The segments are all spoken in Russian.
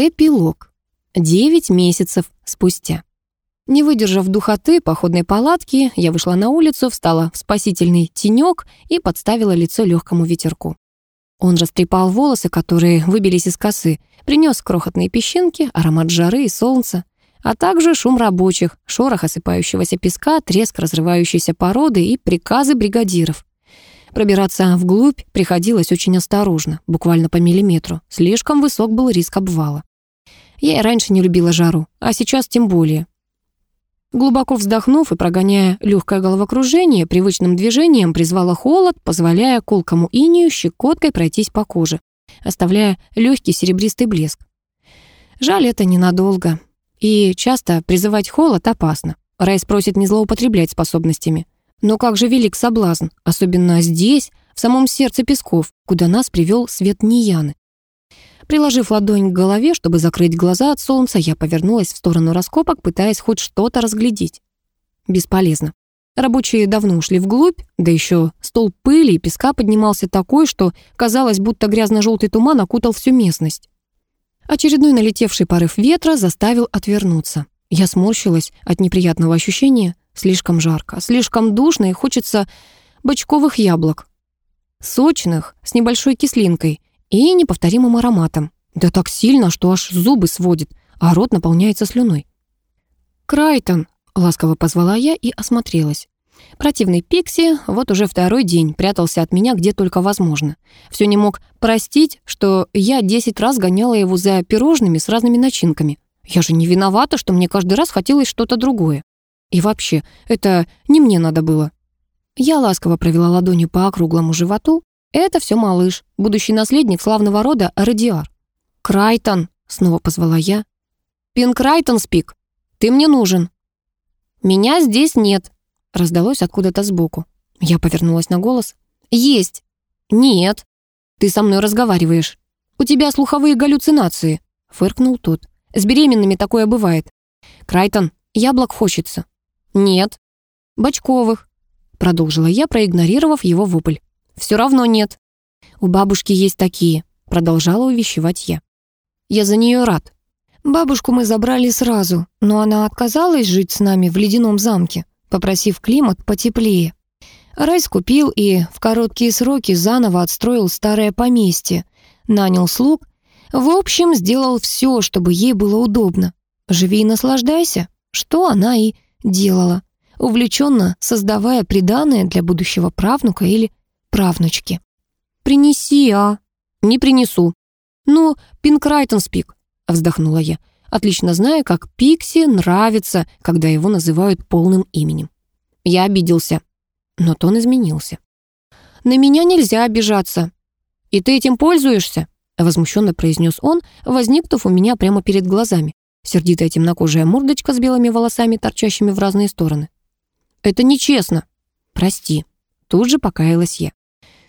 Эпилог. Девять месяцев спустя. Не выдержав духоты походной палатки, я вышла на улицу, встала в спасительный тенек и подставила лицо легкому ветерку. Он растрепал волосы, которые выбились из косы, принес крохотные песчинки, аромат жары и солнца, а также шум рабочих, шорох осыпающегося песка, треск разрывающейся породы и приказы бригадиров. Пробираться вглубь приходилось очень осторожно, буквально по миллиметру. Слишком высок был риск обвала. Я и раньше не любила жару, а сейчас тем более. Глубоко вздохнув и прогоняя легкое головокружение, привычным движением призвала холод, позволяя колкому инию щекоткой пройтись по коже, оставляя легкий серебристый блеск. Жаль, это ненадолго. И часто призывать холод опасно. Райс просит не злоупотреблять способностями. Но как же велик соблазн, особенно здесь, в самом сердце песков, куда нас привел свет Нияны. Приложив ладонь к голове, чтобы закрыть глаза от солнца, я повернулась в сторону раскопок, пытаясь хоть что-то разглядеть. Бесполезно. Рабочие давно ушли вглубь, да еще стол пыли и песка поднимался такой, что казалось, будто грязно-желтый туман окутал всю местность. Очередной налетевший порыв ветра заставил отвернуться. Я сморщилась от неприятного ощущения. Слишком жарко, слишком душно и хочется бочковых яблок. Сочных, с небольшой кислинкой и неповторимым ароматом. Да так сильно, что аж зубы сводит, а рот наполняется слюной. «Крайтон!» — ласково позвала я и осмотрелась. Противный Пикси вот уже второй день прятался от меня где только возможно. Все не мог простить, что я десять раз гоняла его за пирожными с разными начинками. Я же не виновата, что мне каждый раз хотелось что-то другое. И вообще, это не мне надо было. Я ласково провела ладонью по округлому животу. Это все малыш, будущий наследник славного рода Радиар. «Крайтон!» — снова позвала я. «Пин Крайтон спик, ты мне нужен». «Меня здесь нет», — раздалось откуда-то сбоку. Я повернулась на голос. «Есть». «Нет». «Ты со мной разговариваешь». «У тебя слуховые галлюцинации», — фыркнул тот. «С беременными такое бывает». «Крайтон, яблок хочется». «Нет». «Бочковых», — продолжила я, проигнорировав его вопль. «Все равно нет». «У бабушки есть такие», — продолжала увещевать я. «Я за нее рад». Бабушку мы забрали сразу, но она отказалась жить с нами в ледяном замке, попросив климат потеплее. Райс купил и в короткие сроки заново отстроил старое поместье, нанял слуг, в общем, сделал все, чтобы ей было удобно. Живи и наслаждайся, что она и делала, увлеченно создавая приданое для будущего правнука или правнучки. «Принеси, а?» «Не принесу». «Ну, Пинкрайтон спик», — вздохнула я, отлично зная, как Пикси нравится, когда его называют полным именем. Я обиделся, но тон изменился. «На меня нельзя обижаться. И ты этим пользуешься?» возмущенно произнес он, возникнув у меня прямо перед глазами сердитая темнокожая мордочка с белыми волосами, торчащими в разные стороны. «Это нечестно!» «Прости», — тут же покаялась я.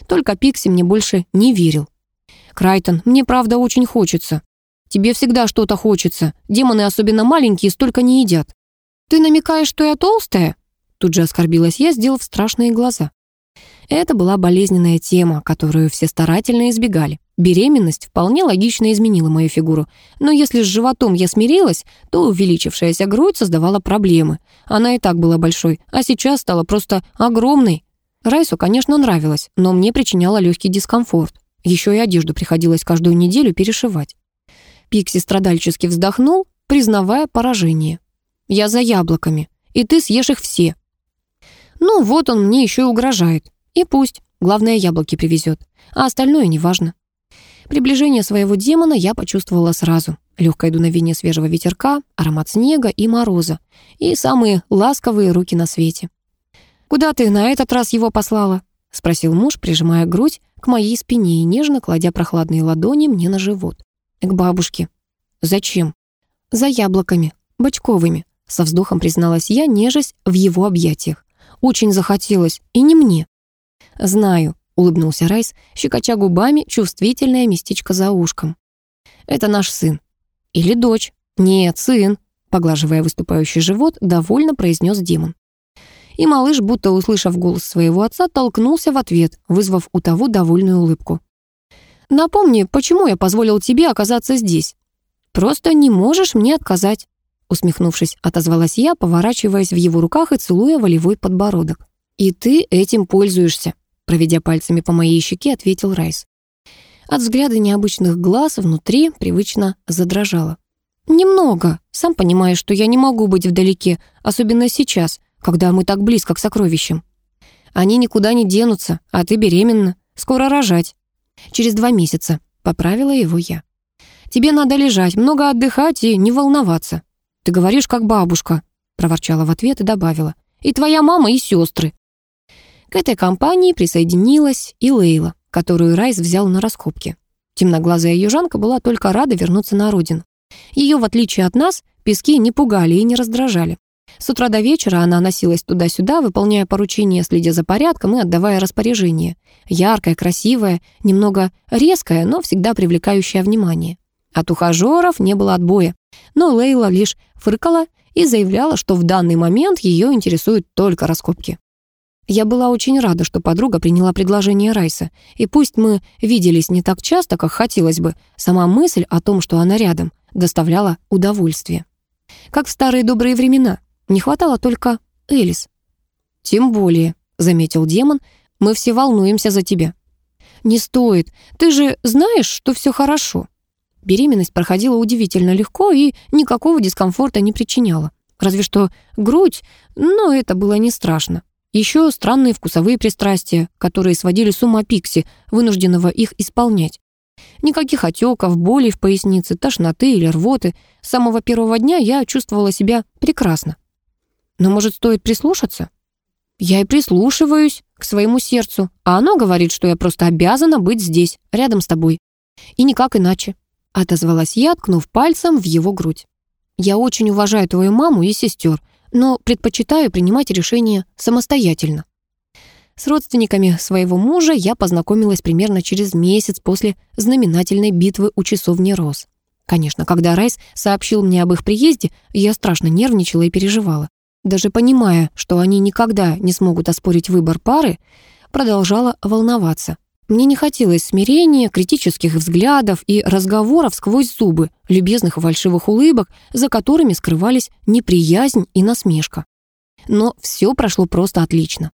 Только Пикси мне больше не верил. «Крайтон, мне правда очень хочется. Тебе всегда что-то хочется. Демоны, особенно маленькие, столько не едят». «Ты намекаешь, что я толстая?» Тут же оскорбилась я, сделав страшные глаза. Это была болезненная тема, которую все старательно избегали. Беременность вполне логично изменила мою фигуру, но если с животом я смирилась, то увеличившаяся грудь создавала проблемы. Она и так была большой, а сейчас стала просто огромной. Райсу, конечно, нравилось, но мне причиняло легкий дискомфорт. Еще и одежду приходилось каждую неделю перешивать. Пикси страдальчески вздохнул, признавая поражение. «Я за яблоками, и ты съешь их все». «Ну вот он мне еще и угрожает. И пусть, главное, яблоки привезет, а остальное неважно». Приближение своего демона я почувствовала сразу. Легкое дуновение свежего ветерка, аромат снега и мороза. И самые ласковые руки на свете. «Куда ты на этот раз его послала?» — спросил муж, прижимая грудь к моей спине и нежно кладя прохладные ладони мне на живот. «К бабушке». «Зачем?» «За яблоками, бочковыми», — со вздохом призналась я, нежесть в его объятиях. «Очень захотелось, и не мне». «Знаю», улыбнулся Райс, щекоча губами чувствительное местечко за ушком. «Это наш сын». «Или дочь». «Нет, сын», поглаживая выступающий живот, довольно произнес демон. И малыш, будто услышав голос своего отца, толкнулся в ответ, вызвав у того довольную улыбку. «Напомни, почему я позволил тебе оказаться здесь?» Просто не можешь мне отказать», усмехнувшись, отозвалась я, поворачиваясь в его руках и целуя волевой подбородок. «И ты этим пользуешься», проведя пальцами по моей щеке, ответил Райс. От взгляда необычных глаз внутри привычно задрожало. «Немного. Сам понимаешь, что я не могу быть вдалеке, особенно сейчас, когда мы так близко к сокровищам. Они никуда не денутся, а ты беременна. Скоро рожать. Через два месяца. Поправила его я. Тебе надо лежать, много отдыхать и не волноваться. Ты говоришь, как бабушка, проворчала в ответ и добавила. И твоя мама, и сестры. К этой компании присоединилась и Лейла, которую Райс взял на раскопки. Темноглазая южанка была только рада вернуться на родину. Ее, в отличие от нас, пески не пугали и не раздражали. С утра до вечера она носилась туда-сюда, выполняя поручения, следя за порядком и отдавая распоряжения. Яркая, красивая, немного резкая, но всегда привлекающая внимание. От ухажеров не было отбоя, но Лейла лишь фыркала и заявляла, что в данный момент ее интересуют только раскопки. Я была очень рада, что подруга приняла предложение Райса, и пусть мы виделись не так часто, как хотелось бы, сама мысль о том, что она рядом, доставляла удовольствие. Как в старые добрые времена. Не хватало только Элис. «Тем более», — заметил демон, — «мы все волнуемся за тебя». «Не стоит. Ты же знаешь, что все хорошо». Беременность проходила удивительно легко и никакого дискомфорта не причиняла. Разве что грудь, но это было не страшно. Еще странные вкусовые пристрастия, которые сводили с ума Пикси, вынужденного их исполнять. Никаких отеков, болей в пояснице, тошноты или рвоты. С самого первого дня я чувствовала себя прекрасно. Но, может, стоит прислушаться? Я и прислушиваюсь к своему сердцу, а оно говорит, что я просто обязана быть здесь, рядом с тобой. И никак иначе. Отозвалась я, ткнув пальцем в его грудь. Я очень уважаю твою маму и сестер, но предпочитаю принимать решения самостоятельно. С родственниками своего мужа я познакомилась примерно через месяц после знаменательной битвы у часовни Рос. Конечно, когда Райс сообщил мне об их приезде, я страшно нервничала и переживала. Даже понимая, что они никогда не смогут оспорить выбор пары, продолжала волноваться. Мне не хотелось смирения, критических взглядов и разговоров сквозь зубы, любезных и фальшивых улыбок, за которыми скрывались неприязнь и насмешка. Но все прошло просто отлично.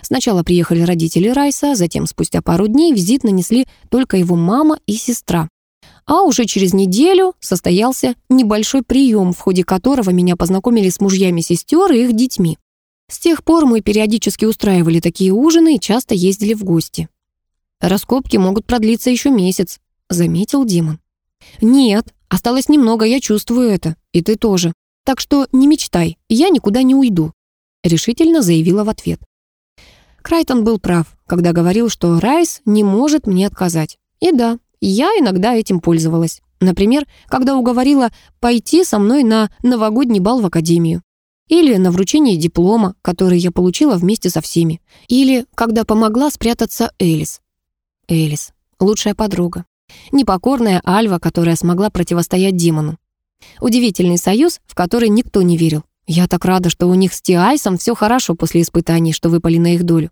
Сначала приехали родители Райса, затем спустя пару дней визит нанесли только его мама и сестра. А уже через неделю состоялся небольшой прием, в ходе которого меня познакомили с мужьями сестер и их детьми. С тех пор мы периодически устраивали такие ужины и часто ездили в гости. «Раскопки могут продлиться еще месяц», — заметил Димон. «Нет, осталось немного, я чувствую это, и ты тоже. Так что не мечтай, я никуда не уйду», — решительно заявила в ответ. Крайтон был прав, когда говорил, что Райс не может мне отказать. И да, я иногда этим пользовалась. Например, когда уговорила пойти со мной на новогодний бал в академию. Или на вручение диплома, который я получила вместе со всеми. Или когда помогла спрятаться Элис. Элис, лучшая подруга. Непокорная Альва, которая смогла противостоять демону. Удивительный союз, в который никто не верил. Я так рада, что у них с Тиайсом все хорошо после испытаний, что выпали на их долю.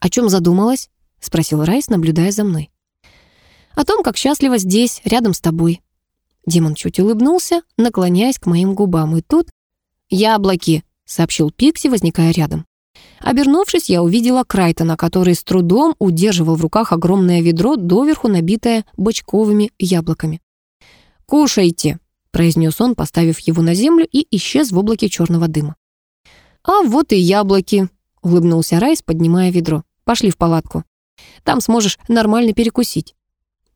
«О чем задумалась?» — спросил Райс, наблюдая за мной. «О том, как счастлива здесь, рядом с тобой». Демон чуть улыбнулся, наклоняясь к моим губам, и тут... «Яблоки!» — сообщил Пикси, возникая рядом. Обернувшись, я увидела Крайтона, который с трудом удерживал в руках огромное ведро, доверху набитое бочковыми яблоками. «Кушайте!» — произнес он, поставив его на землю и исчез в облаке черного дыма. «А вот и яблоки!» — улыбнулся Райс, поднимая ведро. «Пошли в палатку. Там сможешь нормально перекусить».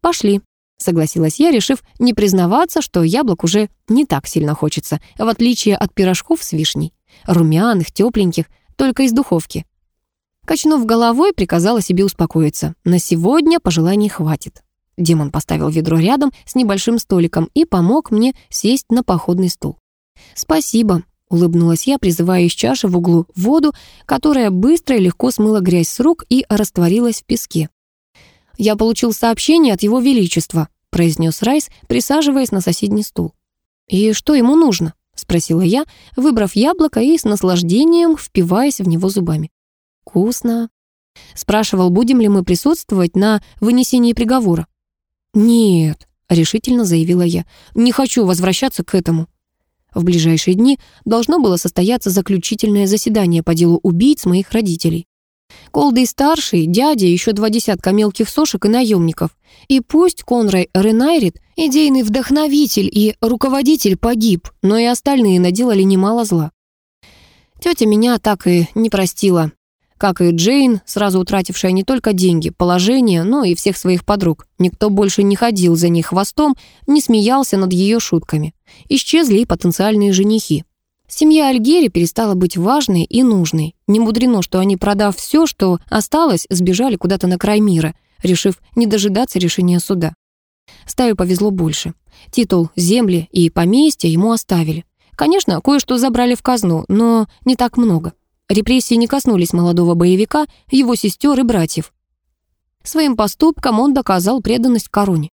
«Пошли», — согласилась я, решив не признаваться, что яблок уже не так сильно хочется, в отличие от пирожков с вишней. Румяных, тепленьких, только из духовки. Качнув головой, приказала себе успокоиться. На сегодня пожеланий хватит. Демон поставил ведро рядом с небольшим столиком и помог мне сесть на походный стул. «Спасибо», — улыбнулась я, призывая из чаши в углу воду, которая быстро и легко смыла грязь с рук и растворилась в песке. «Я получил сообщение от Его Величества», — произнес Райс, присаживаясь на соседний стул. «И что ему нужно?» — спросила я, выбрав яблоко и с наслаждением впиваясь в него зубами. «Вкусно». Спрашивал, будем ли мы присутствовать на вынесении приговора. «Нет», — решительно заявила я. «Не хочу возвращаться к этому». В ближайшие дни должно было состояться заключительное заседание по делу убийц моих родителей. Колдый старший, дядя, еще два десятка мелких сошек и наемников. И пусть Конрай Ренайрит, идейный вдохновитель и руководитель, погиб, но и остальные наделали немало зла. Тетя меня так и не простила. Как и Джейн, сразу утратившая не только деньги, положение, но и всех своих подруг. Никто больше не ходил за ней хвостом, не смеялся над ее шутками. Исчезли и потенциальные женихи. Семья Альгери перестала быть важной и нужной. Не мудрено, что они, продав все, что осталось, сбежали куда-то на край мира, решив не дожидаться решения суда. Стаю повезло больше. Титул, земли и поместья ему оставили. Конечно, кое-что забрали в казну, но не так много. Репрессии не коснулись молодого боевика, его сестер и братьев. Своим поступком он доказал преданность короне.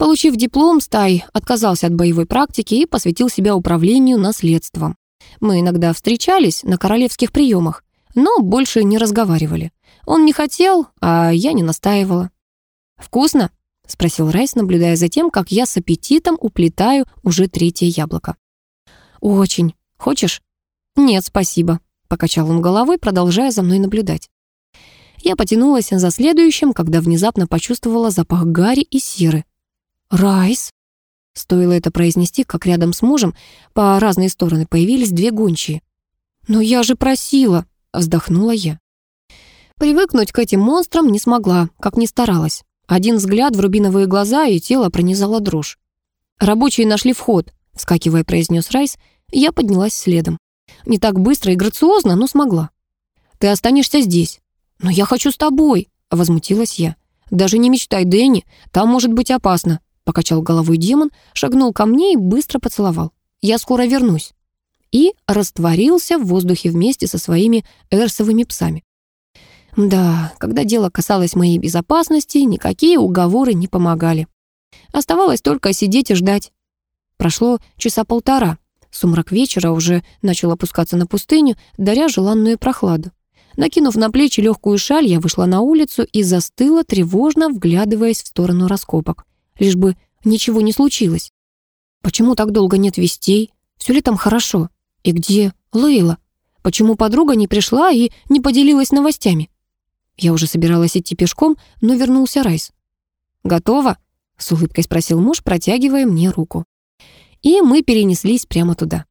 Получив диплом, Стай отказался от боевой практики и посвятил себя управлению наследством. Мы иногда встречались на королевских приемах, но больше не разговаривали. Он не хотел, а я не настаивала. «Вкусно?» — спросил Райс, наблюдая за тем, как я с аппетитом уплетаю уже третье яблоко. «Очень. Хочешь?» «Нет, спасибо», — покачал он головой, продолжая за мной наблюдать. Я потянулась за следующим, когда внезапно почувствовала запах гари и серы. «Райс?» Стоило это произнести, как рядом с мужем по разные стороны появились две гончие. «Но я же просила!» — вздохнула я. Привыкнуть к этим монстрам не смогла, как ни старалась. Один взгляд в рубиновые глаза, и тело пронизало дрожь. «Рабочие нашли вход», — вскакивая, произнес Райс. Я поднялась следом. Не так быстро и грациозно, но смогла. «Ты останешься здесь». «Но я хочу с тобой», — возмутилась я. «Даже не мечтай, Дэнни, там может быть опасно покачал головой демон, шагнул ко мне и быстро поцеловал. «Я скоро вернусь». И растворился в воздухе вместе со своими эрсовыми псами. Да, когда дело касалось моей безопасности, никакие уговоры не помогали. Оставалось только сидеть и ждать. Прошло часа полтора. Сумрак вечера уже начал опускаться на пустыню, даря желанную прохладу. Накинув на плечи легкую шаль, я вышла на улицу и застыла, тревожно вглядываясь в сторону раскопок лишь бы ничего не случилось. Почему так долго нет вестей? Все ли там хорошо? И где Лейла? Почему подруга не пришла и не поделилась новостями? Я уже собиралась идти пешком, но вернулся Райс. «Готово?» — с улыбкой спросил муж, протягивая мне руку. И мы перенеслись прямо туда.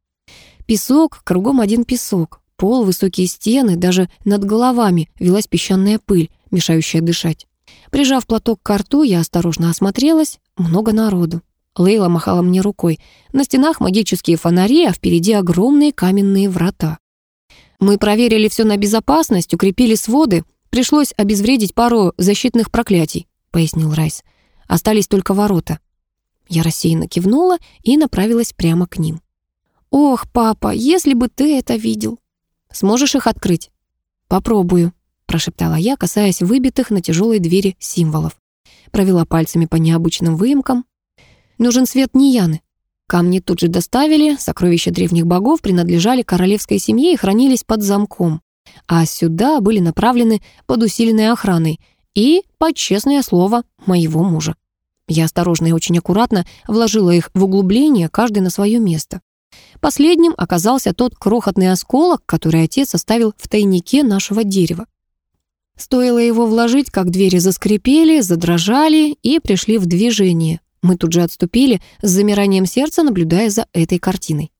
Песок, кругом один песок, пол, высокие стены, даже над головами велась песчаная пыль, мешающая дышать. Прижав платок к рту, я осторожно осмотрелась. Много народу. Лейла махала мне рукой. На стенах магические фонари, а впереди огромные каменные врата. Мы проверили все на безопасность, укрепили своды. Пришлось обезвредить пару защитных проклятий, пояснил Райс. Остались только ворота. Я рассеянно кивнула и направилась прямо к ним. «Ох, папа, если бы ты это видел!» «Сможешь их открыть?» «Попробую», прошептала я, касаясь выбитых на тяжелой двери символов. Провела пальцами по необычным выемкам. Нужен свет Нияны. Камни тут же доставили, сокровища древних богов принадлежали королевской семье и хранились под замком. А сюда были направлены под усиленной охраной и под честное слово моего мужа. Я осторожно и очень аккуратно вложила их в углубление, каждый на свое место. Последним оказался тот крохотный осколок, который отец оставил в тайнике нашего дерева. Стоило его вложить, как двери заскрипели, задрожали и пришли в движение. Мы тут же отступили, с замиранием сердца наблюдая за этой картиной.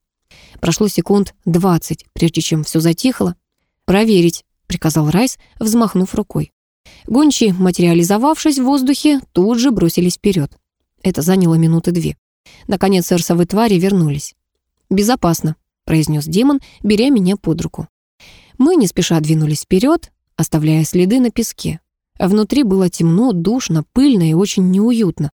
Прошло секунд двадцать, прежде чем все затихло. «Проверить», — приказал Райс, взмахнув рукой. Гончие, материализовавшись в воздухе, тут же бросились вперед. Это заняло минуты две. Наконец эрсовые твари вернулись. «Безопасно», — произнес демон, беря меня под руку. Мы не спеша двинулись вперед, оставляя следы на песке. А внутри было темно, душно, пыльно и очень неуютно.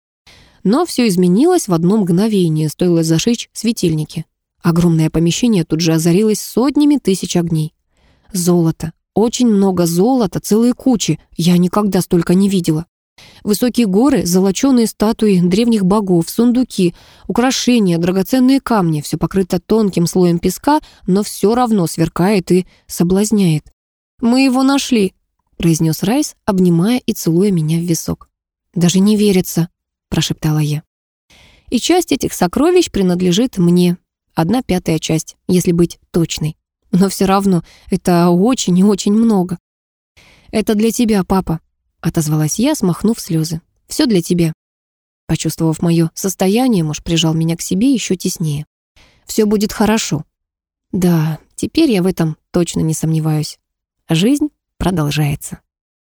Но все изменилось в одно мгновение, стоило зажечь светильники. Огромное помещение тут же озарилось сотнями тысяч огней. Золото. Очень много золота, целые кучи. Я никогда столько не видела. Высокие горы, золоченые статуи древних богов, сундуки, украшения, драгоценные камни. Все покрыто тонким слоем песка, но все равно сверкает и соблазняет. «Мы его нашли», — произнес Райс, обнимая и целуя меня в висок. «Даже не верится», — прошептала я. И часть этих сокровищ принадлежит мне. Одна пятая часть, если быть точной. Но все равно это очень и очень много. «Это для тебя, папа», — отозвалась я, смахнув слезы. «Все для тебя». Почувствовав мое состояние, муж прижал меня к себе еще теснее. «Все будет хорошо». Да, теперь я в этом точно не сомневаюсь. Жизнь продолжается.